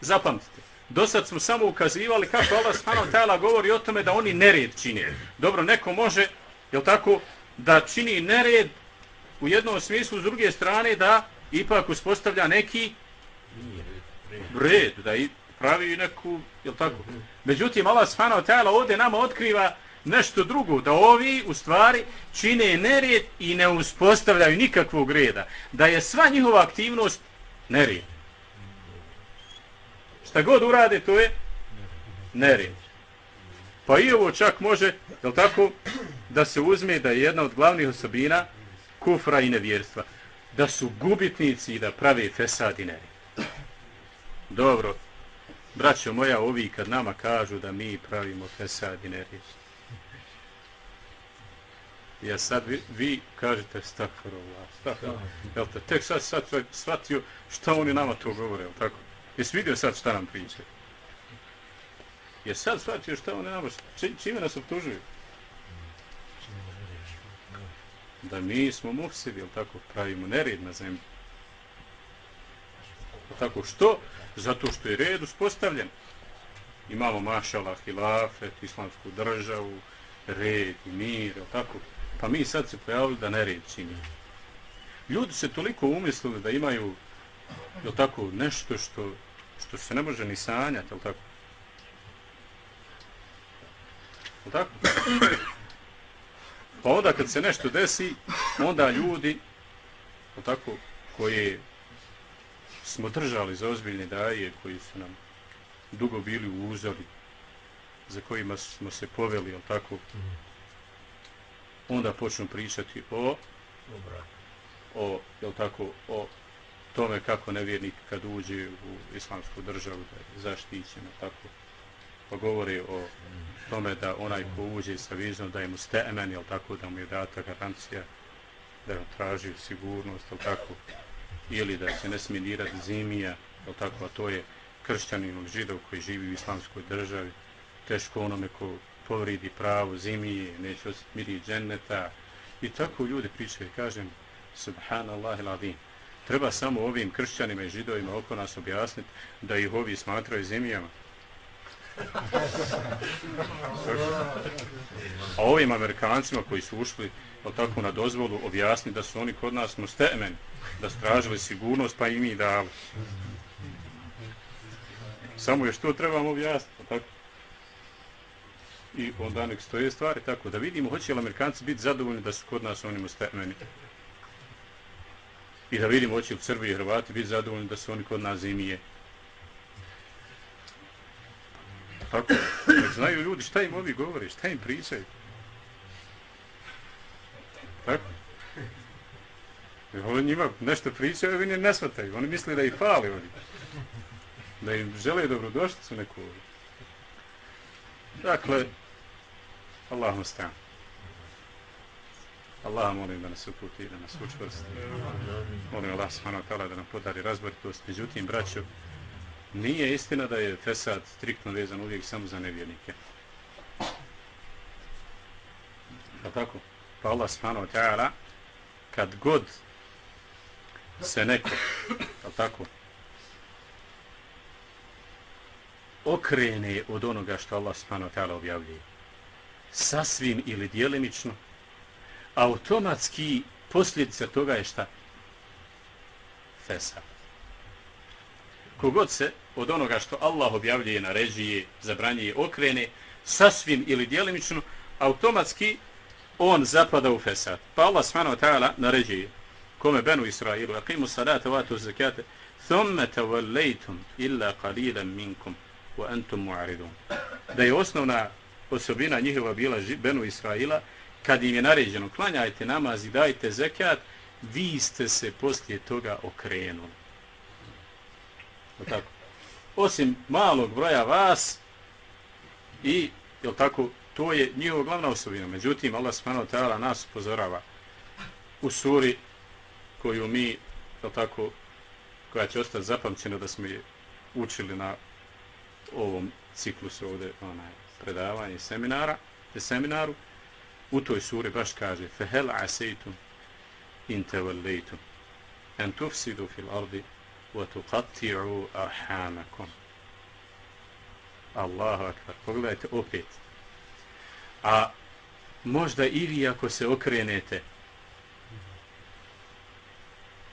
zapamtite. Do sad smo samo ukazivali kako Allah subhanahu ta'ala govori o tome da oni nered čine. Dobro, neko može, je tako, da čini nered u jednom smislu, s druge strane da ipak uspostavlja neki red, da i pravi neku, je tako? Međutim, Allah subhanahu ta'ala ovdje nama otkriva nešto drugo, da ovi u stvari čine nered i ne uspostavljaju nikakvog reda, da je sva njihova aktivnost nered. Šta god urade, to je nered. Pa i ovo čak može, je tako, da se uzme da je jedna od glavnih osobina kufra i nevjerstva. da su gubitnici i da prave fesadineri. Dobro, braćo moja, ovi kad nama kažu da mi pravimo fesadineri, ja sad vi, vi kažete stakfarullah, stakfarullah. Jel te, tek sad, sad shvatio šta oni nama to govore, jel tako? Jesi vidio sad šta nam priče? Je sad shvatio šta oni nama, či, čime nas obtužuju? Da mi smo mufsidi, jel tako, pravimo nered na zemlji. Tako, što? Zato što je red uspostavljen. Imamo mašala, hilafet, islamsku državu, red i mir, jel tako? Pa mi sad se pojavili da nered čini. Ljudi se toliko umislili da imaju je tako, nešto što, što se ne može ni sanjati, je tako? Je tako? Pa onda kad se nešto desi, onda ljudi, je tako, koje smo držali za ozbiljne daje, koji su nam dugo bili u uzori, za kojima smo se poveli, je tako, mm onda počnu pričati o o, jel tako, o tome kako nevjernik kad uđe u islamsku državu da je zaštićen, tako. Pa govori o tome da onaj ko uđe sa vizom da je mu stemen, jel tako, da mu je data garancija da je traži sigurnost, jel tako, ili da se ne smije dirati zimija, jel tako, a to je kršćanin ili židov koji živi u islamskoj državi, teško onome ko povridi pravo zimi, neće osmiri dženneta. I tako ljudi pričaju, kažem, subhanallah il Treba samo ovim kršćanima i židovima oko nas objasniti da ih ovi smatraju zemijama. A ovim amerikancima koji su ušli o tako na dozvolu objasni da su oni kod nas mustemen, da stražili sigurnost pa i mi dali. Samo je što trebamo objasniti. I onda nek stoje stvari tako da vidimo hoće li Amerikanci biti zadovoljni da su kod nas oni mustemeni i da vidimo hoće li Srbi i Hrvati biti zadovoljni da su oni kod nas zimije tako nek znaju ljudi šta im ovi govore šta im pričaju tako Oni njima nešto pričaju, oni ne svataju. Oni misle da ih fali oni. Da im žele dobrodošlicu neku. Dakle, Allahu stan. Allah molim da nas uputi, da nas učvrsti. Molim Allah subhanahu wa ta'ala da nam podari razboritost. Međutim, braćo, nije istina da je Fesad striktno vezan uvijek samo za nevjernike. Pa tako? Pa Allah subhanahu wa ta'ala kad god se neko, pa tako, okrene od onoga što Allah subhanahu wa ta'ala objavljuje sasvim ili dijelimično, automatski posljedica toga je šta? Fesa. Kogod se od onoga što Allah objavljuje, naređuje, zabranjuje, okrene, sasvim ili dijelimično, automatski on zapada u fesad. Pa Allah subhanahu wa ta'ala naređuje kome benu Israilu, aqimu salata wa zakate, thumme tavallejtum illa qalilan minkum wa antum mu'aridun. Da je osnovna osobina njihova bila Benu Israila, kad im je naređeno klanjajte namaz i dajte zekat, vi ste se poslije toga okrenuli. O tako. Osim malog broja vas i, jel tako, to je njihova glavna osobina. Međutim, Allah subhanahu wa ta'ala nas upozorava u suri koju mi, jel tako, koja će ostati zapamćena da smo je učili na ovom ciklusu ovde, onaj, predavanje seminara, te seminaru, u toj suri baš kaže fehel عَسَيْتُمْ إِنْ تَوَلَّيْتُمْ أَنْ tufsidu fil ardi wa أَرْحَامَكُمْ. Allahu akbar. Pogledajte opet. A možda i vi ako se okrenete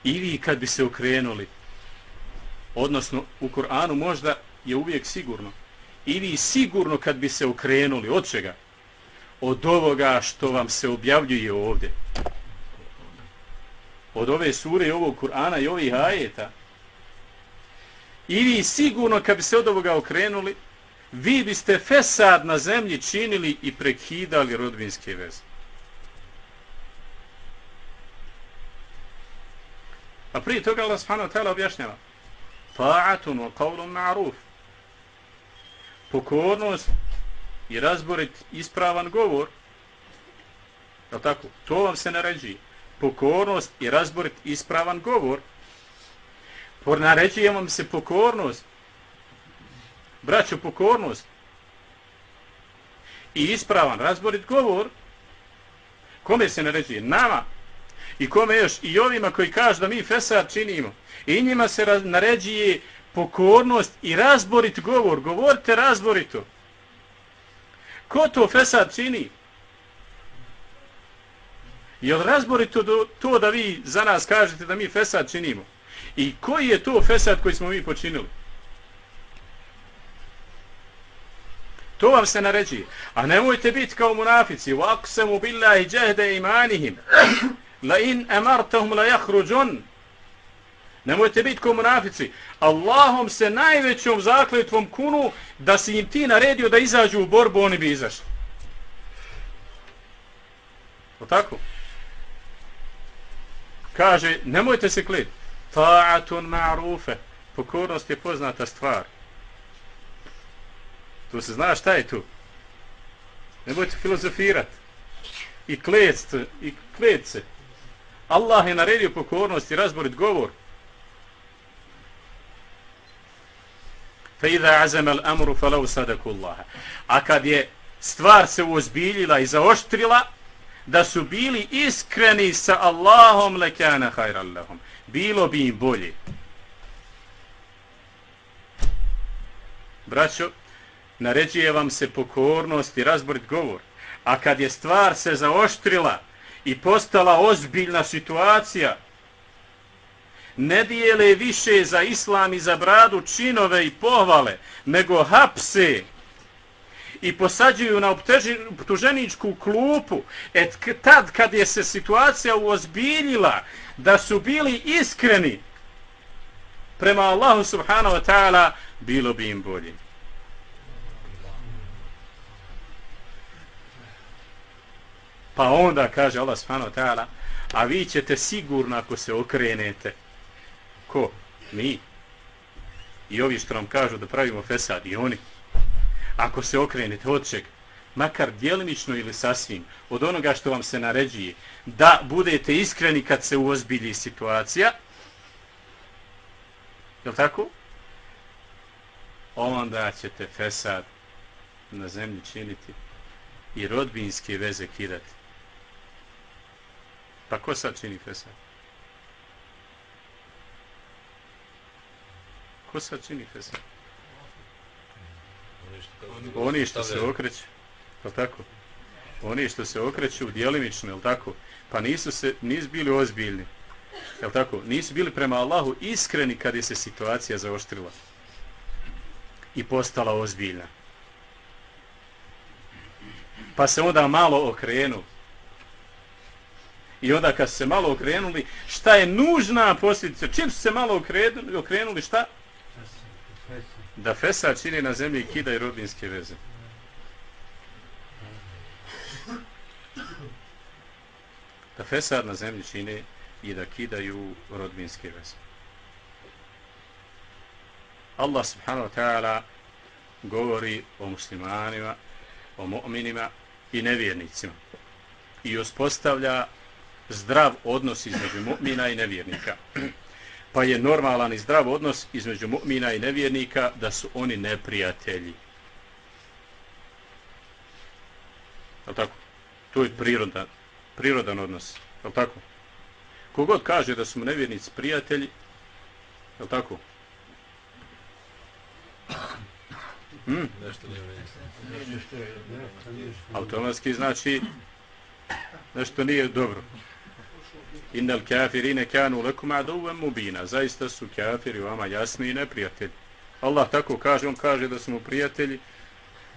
i vi kad bi se okrenuli odnosno u Kur'anu možda je uvijek sigurno i vi sigurno kad bi se okrenuli od čega? Od ovoga što vam se objavljuje ovdje. Od ove sure i ovog Kur'ana i ovih ajeta. I vi sigurno kad bi se od ovoga okrenuli, vi biste fesad na zemlji činili i prekidali rodbinske veze. A prije toga Allah subhanahu wa ta'ala objašnjava. Ta'atun wa qawlun ma'ruf. Pokornost i razborit ispravan govor. Je tako? To vam se naređuje. Pokornost i razborit ispravan govor. Por naređuje vam se pokornost. Braćo, pokornost. I ispravan razborit govor. Kome se naređuje? Nama. I kome još? I ovima koji kažu da mi fesad činimo. I njima se naređuje pokornost i razborit govor. Govorite razborito. Ko to fesad čini? Je li razborito to da vi za nas kažete da mi fesad činimo? I koji je to fesad koji smo mi počinili? To vam se naređi. A nemojte biti kao munafici. وَاقْسَمُ billahi جَهْدَ imanihim. La in emartahum la. Nemojte biti kao munafici. Allahom se najvećom zakletvom kunu da si im ti naredio da izađu u borbu, oni bi izašli. O tako? Kaže, nemojte se kliti. Ta'atun ma'rufe. Pokornost je poznata stvar. Tu se zna šta je tu. Nemojte filozofirat. I klet, i klet se. Allah je naredio pokornost i razborit govor. Fe idha azama al-amru falau sadakullah. A kad je stvar se uozbiljila i zaoštrila, da su bili iskreni sa Allahom lekana khairan lahum. Bilo bi im bolje. Braćo, naređuje vam se pokornost i razborit govor. A kad je stvar se zaoštrila i postala ozbiljna situacija, ne dijele više za islam i za bradu činove i pohvale, nego hapse i posađuju na optuženičku klupu. Et tad kad je se situacija uozbiljila da su bili iskreni prema Allahu subhanahu wa ta'ala, bilo bi im bolje. Pa onda kaže Allah subhanahu wa ta'ala, a vi ćete sigurno ako se okrenete, Ko? Mi. I ovi što nam kažu da pravimo fesad, i oni. Ako se okrenete od čega? makar djelimično ili sasvim, od onoga što vam se naređuje, da budete iskreni kad se uozbilji situacija, je li tako? Onda ćete fesad na zemlji činiti i rodbinske veze kidati. Pa ko sad čini fesad? Ko sad čini fesad? Oni što se okreću. Je tako? Oni što se okreću djelimično, je tako? Pa nisu, se, nisu bili ozbiljni. Je tako? Nisu bili prema Allahu iskreni kad je se situacija zaoštrila. I postala ozbiljna. Pa se onda malo okrenu. I onda kad se malo okrenuli, šta je nužna posljedica? Čim su se malo okrenuli, okrenuli šta? Da Fesa čini na zemlji i kida i rodinske veze. Da fesad na zemlji čini i da kidaju rodbinske veze. Allah subhanahu wa ta'ala govori o muslimanima, o mu'minima i nevjernicima. I uspostavlja zdrav odnos između mu'mina i nevjernika pa je normalan i zdrav odnos između mu'mina i nevjernika da su oni neprijatelji. Je tako? To je prirodan, prirodan odnos. Je tako? Kogod kaže da su nevjernici prijatelji, je tako? Hmm? Automatski znači nešto nije dobro. Innal kafirine kanu lakum aduwwan mubina. Zaista su kafiri vama jasni i neprijatelji. Allah tako kaže, on kaže da smo prijatelji.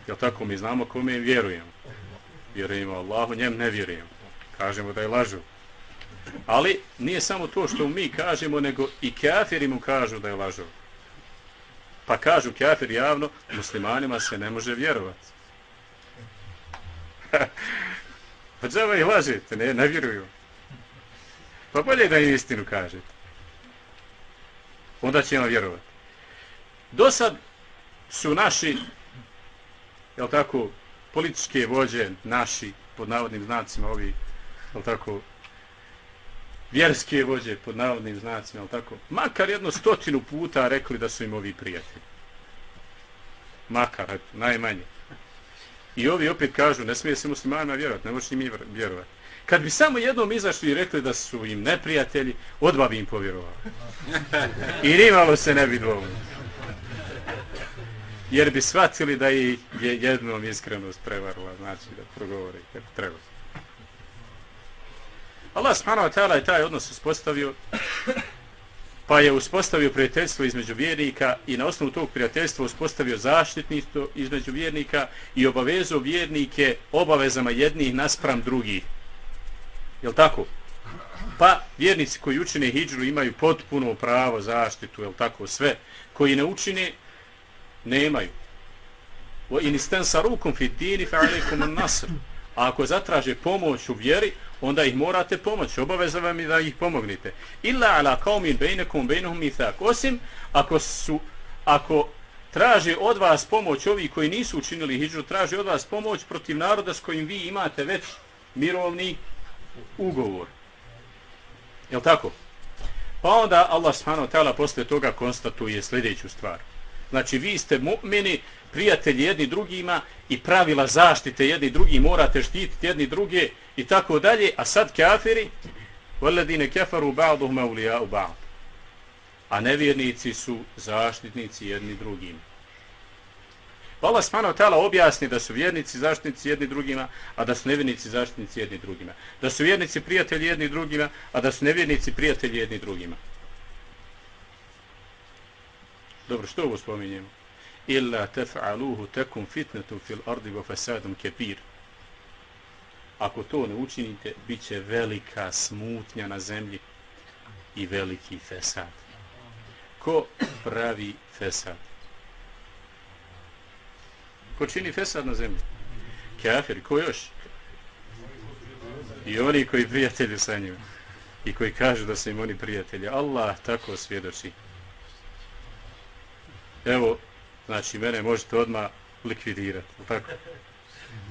Je tako mi znamo kome im vjerujemo. Vjerujemo Allahu, njem ne vjerujemo. Kažemo da je lažu. Ali nije samo to što mi kažemo, nego i kafiri mu kažu da je lažu. Pa kažu kafir javno, muslimanima se ne može vjerovati. *laughs* pa džava ih lažete, ne, ne vjeruju. Pa bolje da im istinu kažete. onda ćemo ono vjerovati. Do sad su naši, jel tako, političke vođe, naši, pod navodnim znacima, ovi, jel tako, vjerske vođe, pod navodnim znacima, jel tako, makar jedno stotinu puta rekli da su im ovi prijatelji. Makar, najmanje. I ovi opet kažu, ne smije se muslimanima vjerovati, ne možeš im vjerovati. Kad bi samo jednom izašli i rekli da su im neprijatelji, odba bi im povjerovali. I nimalo se ne bi dovoljno. Jer bi shvatili da je jednom iskrenost prevarila, znači da progovori kako treba. Allah subhanahu wa ta'ala je taj odnos uspostavio, pa je uspostavio prijateljstvo između vjernika i na osnovu tog prijateljstva uspostavio zaštitništvo između vjernika i obavezao vjernike obavezama jednih naspram drugih. Jel tako? Pa vjernici koji učine hijđru imaju potpuno pravo zaštitu, jel tako, sve. Koji ne učine, nemaju. Wa in istansarukum fi dini fa alaykum an-nasr. A ako zatraže pomoć u vjeri, onda ih morate pomoći. Obaveza vam je da ih pomognite. Illa ala qaumin bainakum bainahum mithaq. Osim ako su ako traže od vas pomoć ovi koji nisu učinili hidžru, traže od vas pomoć protiv naroda s kojim vi imate već mirovni ugovor. Jel tako? Pa onda Allah subhanahu wa ta'ala posle toga konstatuje sljedeću stvar. Znači vi ste mu'mini, prijatelji jedni drugima i pravila zaštite jedni drugi, morate štititi jedni druge i tako dalje, a sad kafiri, وَلَّذِينَ كَفَرُوا بَعْضُهُمَ أَوْلِيَاءُ بَعْضُ A nevjernici su zaštitnici jedni drugima. Pa Allah subhanahu wa ta'ala objasni da su vjernici zaštitnici jedni drugima, a da su nevjernici zaštitnici jedni drugima. Da su vjernici prijatelji jedni drugima, a da su nevjernici prijatelji jedni drugima. Dobro, što ovo spominjemo? Illa tef'aluhu tekum fitnetu fil ardi wa fasadum kepir. Ako to ne učinite, bit će velika smutnja na zemlji i veliki fesad. Ko pravi fesad? Ko čini fesad na zemlji? Kafir, ko još? I oni koji prijatelji sa njima. I koji kažu da su im oni prijatelji. Allah tako svjedoči. Evo, znači, mene možete odmah likvidirati. Tako?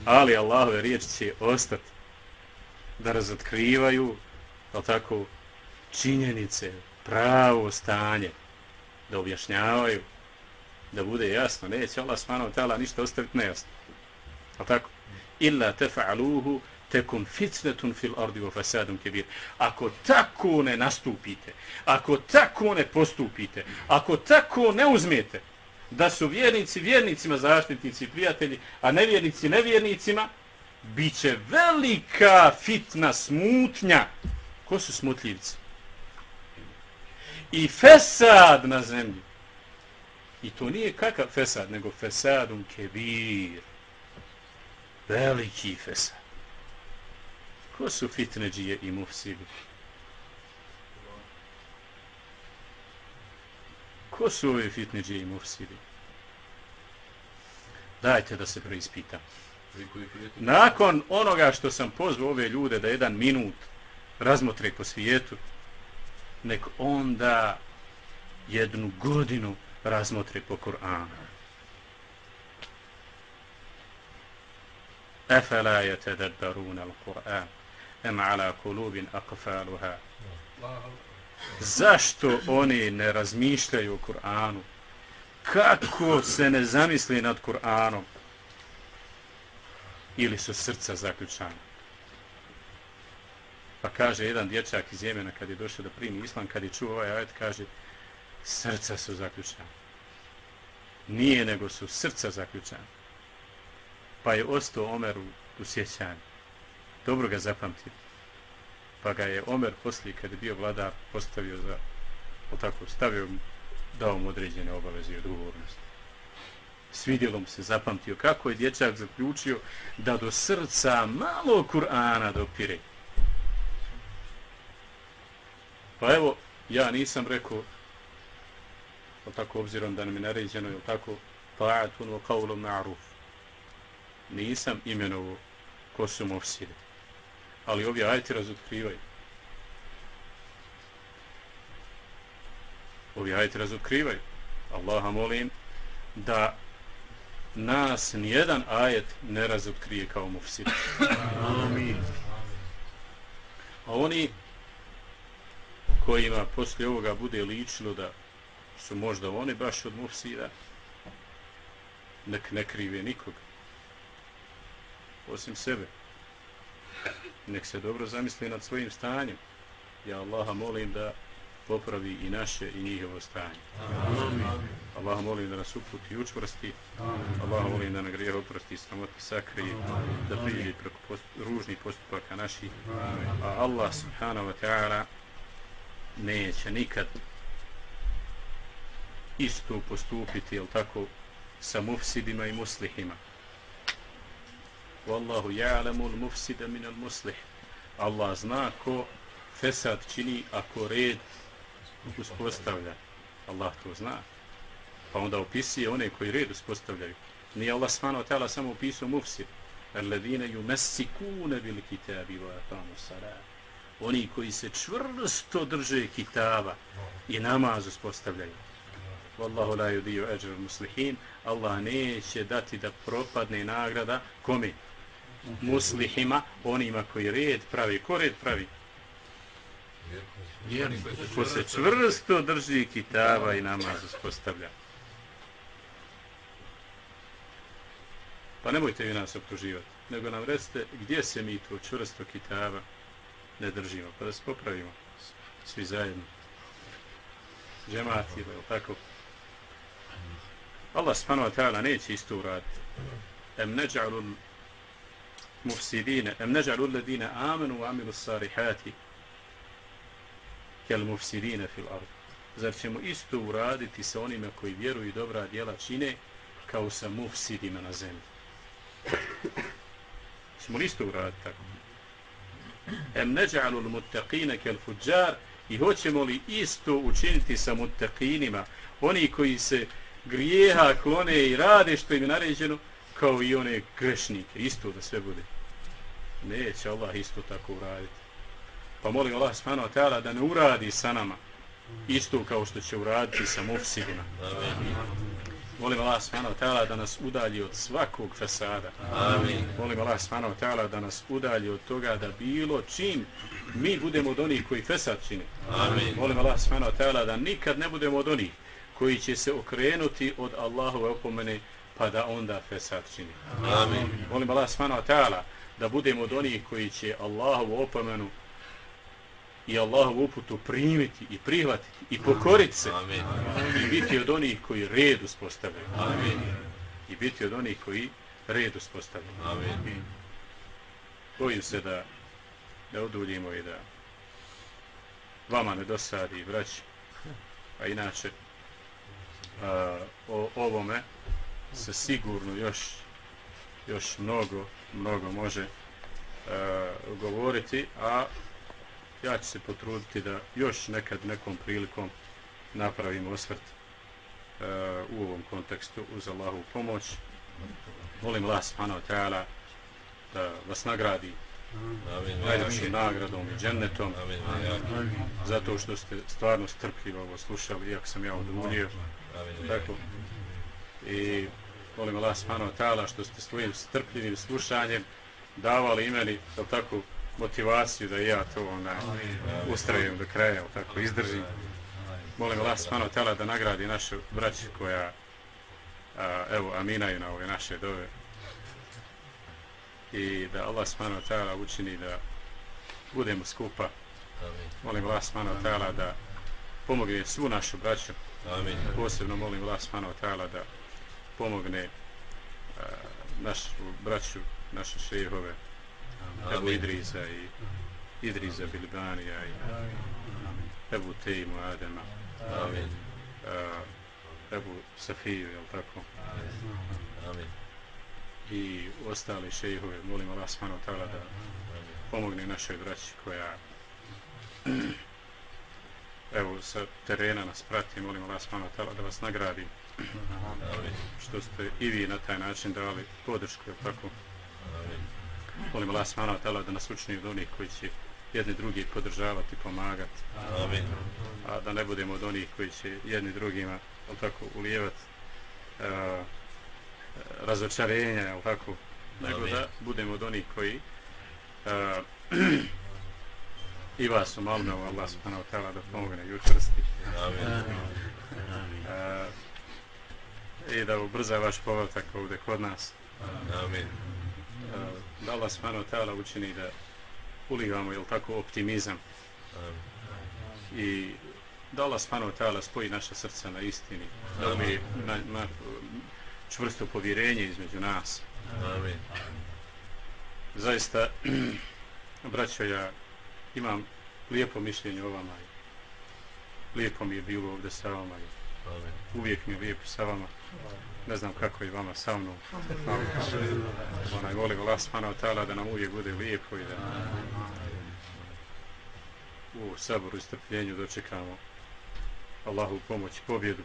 Ali Allahove riječi će ostati da razotkrivaju tako, činjenice, pravo stanje, da objašnjavaju da bude jasno, neće Allah subhanahu wa ta'ala ništa ostaviti nejasno. A tako? Illa tefa'aluhu tekum fitnetun fil ardi wa fasadun kebir. Ako tako ne nastupite, ako tako ne postupite, ako tako ne uzmete da su vjernici vjernicima zaštitnici prijatelji, a nevjernici nevjernicima, bit će velika fitna smutnja. Ko su smutljivci? I fesad na zemlji. I to nije kakav fesad, nego fesadun kebir. Veliki fesad. Ko su fitneđije i mufsidi? Ko su ove fitneđije i mufsidi? Dajte da se preispitam. Nakon onoga što sam pozvao ove ljude da jedan minut razmotre po svijetu, nek onda jednu godinu razmotri po Kur'anu. Efela je tedabbaruna al-Kur'an, em ala kulubin akfaluha. Zašto oni ne razmišljaju o Kur'anu? Kako se ne zamisli nad Kur'anom? Ili su srca zaključana? Pa kaže jedan dječak iz Jemena kad je došao da primi islam, kad je čuo ovaj ajet, kaže srca su zaključana. Nije, nego su srca zaključana. Pa je ostao Omer u, u sjećanju. Dobro ga zapamtio. Pa ga je Omer poslije, kad je bio vladar, postavio za, o tako, stavio dao mu određene obaveze i odgovornosti. Svidjelo mu se, zapamtio kako je dječak zaključio da do srca malo Kur'ana dopire. Pa evo, ja nisam rekao o tako obzirom da nam je naređeno, je tako, ta'atun wa qawlun ma'ruf. Nisam imenovo ko su mufside. Ali ovi ajti razotkrivaju. ovi ajeti razotkrivaju. Allaha molim da nas nijedan ajet ne razotkrije kao mufsid. Amin. A oni kojima poslije ovoga bude ličilo da su možda oni baš od mufsida, nek ne krive nikog osim sebe. Nek se dobro zamisli nad svojim stanjem. Ja Allaha molim da popravi i naše i njihovo stanje. Amin. Allaha molim da nas uputi i učvrsti. Allaha molim da na grijeh oprosti i sramoti sakri. Da priđe preko post, ružnih postupaka naših. A Allah subhanahu wa ta'ala neće nikad isto postupiti, jel tako, sa mufsidima i muslihima. Wallahu ja'lamu al-mufsida min al-muslih. Allah zna ko fesad čini ako red uspostavlja. Allah to zna. Pa onda opisuje one koji red uspostavljaju. Nije Allah smano tela samo opisao mufsid. Alladine yumassikuna bil kitabi wa aqamu salat. Oni koji se čvrsto drže kitaba i namaz uspostavljaju. Wallahu la yudiju ajr muslihin. Allah neće dati da propadne nagrada kome? Muslihima, onima koji red pravi. Ko red pravi? Ko se čvrsto drži kitaba i namaz uspostavlja. Pa nemojte vi nas optuživati, nego nam recite gdje se mi to čvrsto kitaba ne držimo, pa da se popravimo svi zajedno. Džemati, je, tako. Allah subhanahu wa ta'ala neće isto uraditi. Em neđa'lu mufsidine, em neđa'lu ladine amenu amilu sarihati, kel mufsidine fil ard. Zar ćemo isto uraditi sa onima koji vjeruju i dobra djela čine kao sa mufsidima na zemlji? Ćemo isto uraditi tako? Em neđa'lu l-muttaqine kel fuđar i hoćemo li isto učiniti sa muttaqinima, oni koji se grijeha klone i rade što im je naređeno, kao i one grešnike, isto da sve bude. Neće Allah isto tako uraditi. Pa molim Allah subhanahu wa ta'ala da ne uradi sa nama isto kao što će uraditi sa mufsidima. Molim Allah subhanahu wa ta'ala da nas udalji od svakog fesada. Amin. Molim Allah subhanahu wa ta'ala da nas udalji od toga da bilo čim mi budemo od onih koji fesad čine. Amin. Molim Allah subhanahu wa ta'ala da nikad ne budemo od onih koji će se okrenuti od Allahove opomene pa da onda fesad čini. Amin. Molim Allah subhanahu wa ta'ala da budemo od onih koji će Allahovu opomenu i Allahovu uputu primiti i prihvatiti i pokoriti se Amin. i biti od onih koji red uspostavljaju. Amin. I biti od onih koji red uspostavljaju. Amin. Bojim se da da oduljimo i da vama ne dosadi vrać a inače o ovome se sigurno još još mnogo mnogo može a, govoriti a ja ću se potruditi da još nekad nekom prilikom napravim osvrt uh, u ovom kontekstu uz Allahu pomoć. Molim Allah subhanahu wa ta'ala da vas nagradi najljepšom nagradom i džennetom zato što ste stvarno strpljivo ovo slušali iako sam ja oduljio tako i molim Allah subhanahu wa ta'ala što ste svojim strpljivim slušanjem davali imeni tako motivaciju da ja to onaj, ustrajem do kraja, tako izdržim. Molim Allah subhanahu ta'ala da nagradi našu braću koja a, evo aminaju na ove naše dove. I da Allah subhanahu ta'ala učini da budemo skupa. Molim Allah subhanahu ta'ala da pomogne svu našu braću. Amin. Posebno molim Allah subhanahu ta'ala da pomogne a, našu braću, naše šehove, Ebu Idrisa i Idrisa Bilbanija i Ebu Tejmu Adema Amin. Ebu Safiju, jel tako? Amin. I ostali šejhove, molim Allah smanu tala da pomogne našoj braći koja evo sa terena nas prati, molim Allah smanu tala da vas nagradi što ste i vi na taj način dali podršku, jel tako? Molim Allah subhanahu wa ta'ala da nas učini od onih koji će jedni drugi podržavati, pomagati. Amin. A da ne budemo od onih koji će jedni drugima, jel tako, ulijevati razočarenja, jel tako, nego da budemo od onih koji uh, *clears throat* i vas u Allah subhanahu wa ta'ala da pomogne i učvrsti Amin. i da ubrza vaš povratak ovdje kod nas Amin. da Allah subhanahu wa ta'ala učini da ulivamo jel tako optimizam Amin. i da Allah subhanahu wa ta'ala spoji naša srca na istini da li na, na, čvrsto povjerenje između nas Amin. zaista *clears throat* braćo ja imam lijepo mišljenje o vama lijepo mi je bilo ovdje sa vama uvijek mi je lijepo sa vama. Ne znam kako je vama sa mnom. Onaj volim Allah subhanahu wa ta'ala da nam uvijek bude lijepo i da u saboru i strpljenju dočekamo Allahu pomoć i pobjedu.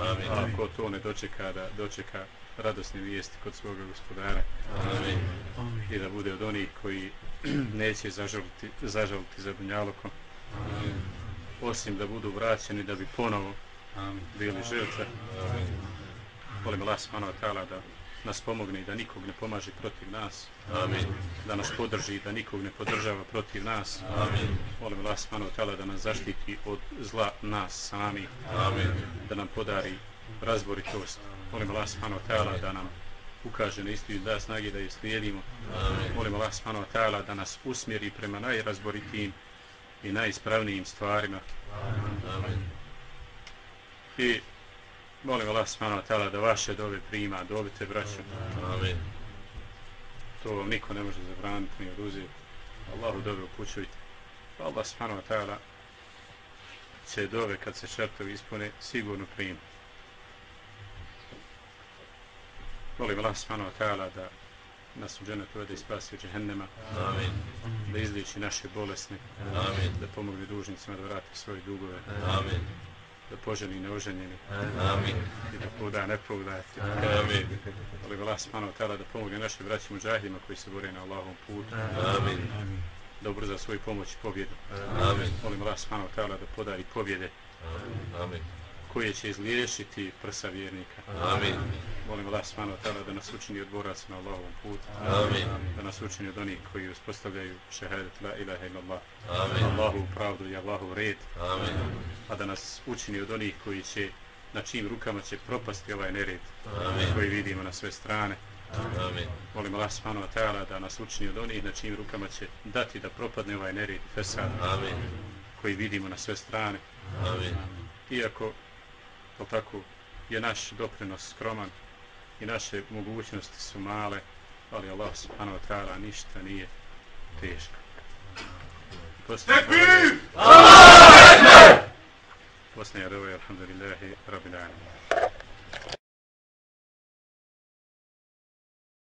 Amin. a ako to ne dočeka da dočeka radosne vijesti kod svoga gospodara. Amin. i da bude od onih koji *clears throat* neće zažaliti, zažaliti za dunjalukom osim da budu vraćeni da bi ponovo bili žrtve molim Allah subhanahu wa ta'ala da nas pomogne i da nikog ne pomaže protiv nas Amin. da nas podrži i da nikog ne podržava protiv nas Amin. molim Allah subhanahu wa ta'ala da nas zaštiti od zla nas sami Amin. da nam podari razboritost molim Allah subhanahu wa ta'ala da nam ukaže na istinu i da snage da je slijedimo Amin. molim Allah subhanahu wa ta'ala da nas usmjeri prema najrazboritijim i najispravnijim stvarima Amin. i molim Allah subhanahu wa ta'ala da vaše dove prima dobite braću Amin. to vam niko ne može zabraniti ni oduzeti Allahu dove upućujte Allah subhanahu wa ta'ala će dove kad se šartovi ispune sigurno prima molim Allah subhanahu wa ta'ala da nas u dženetu vede i spasi od džehennema Amin. da izliječi naše bolesne Amin. da pomogne dužnicima da vrate svoje dugove Amin. da poženi neoženjeni Amin. i da poda nepovdati Amin. molim Allah subhanahu wa ta'ala da pomogne našim braćim muđahidima koji se bore na Allahovom putu Amin. da ubrza svoju pomoć i pobjedu Amin. molim Allah subhanahu wa ta'ala da podari pobjede Amin. Koje će izliješiti prsa vjernika Amin. molim Allah wa ta'ala da nas učini od boraca na Allahovom putu Amin. da nas učini od onih koji uspostavljaju šehadet la ilaha illallah Amin. Allahu pravdu i Allahu red Amin. a da nas učini od onih koji će na čim rukama će propasti ovaj nered Amin. koji vidimo na sve strane Amin. molim Allah subhanahu wa ta'ala da nas učini od onih na čim rukama će dati da propadne ovaj nered fesad Amin. koji vidimo na sve strane Amin. iako tako je naš doprinos skroman i naše mogućnosti su male ali Allah subhanahu wa ta'ala ništa nije teško. Posljednje Posljednje rove, alhamdulillahi, rabbil alamin.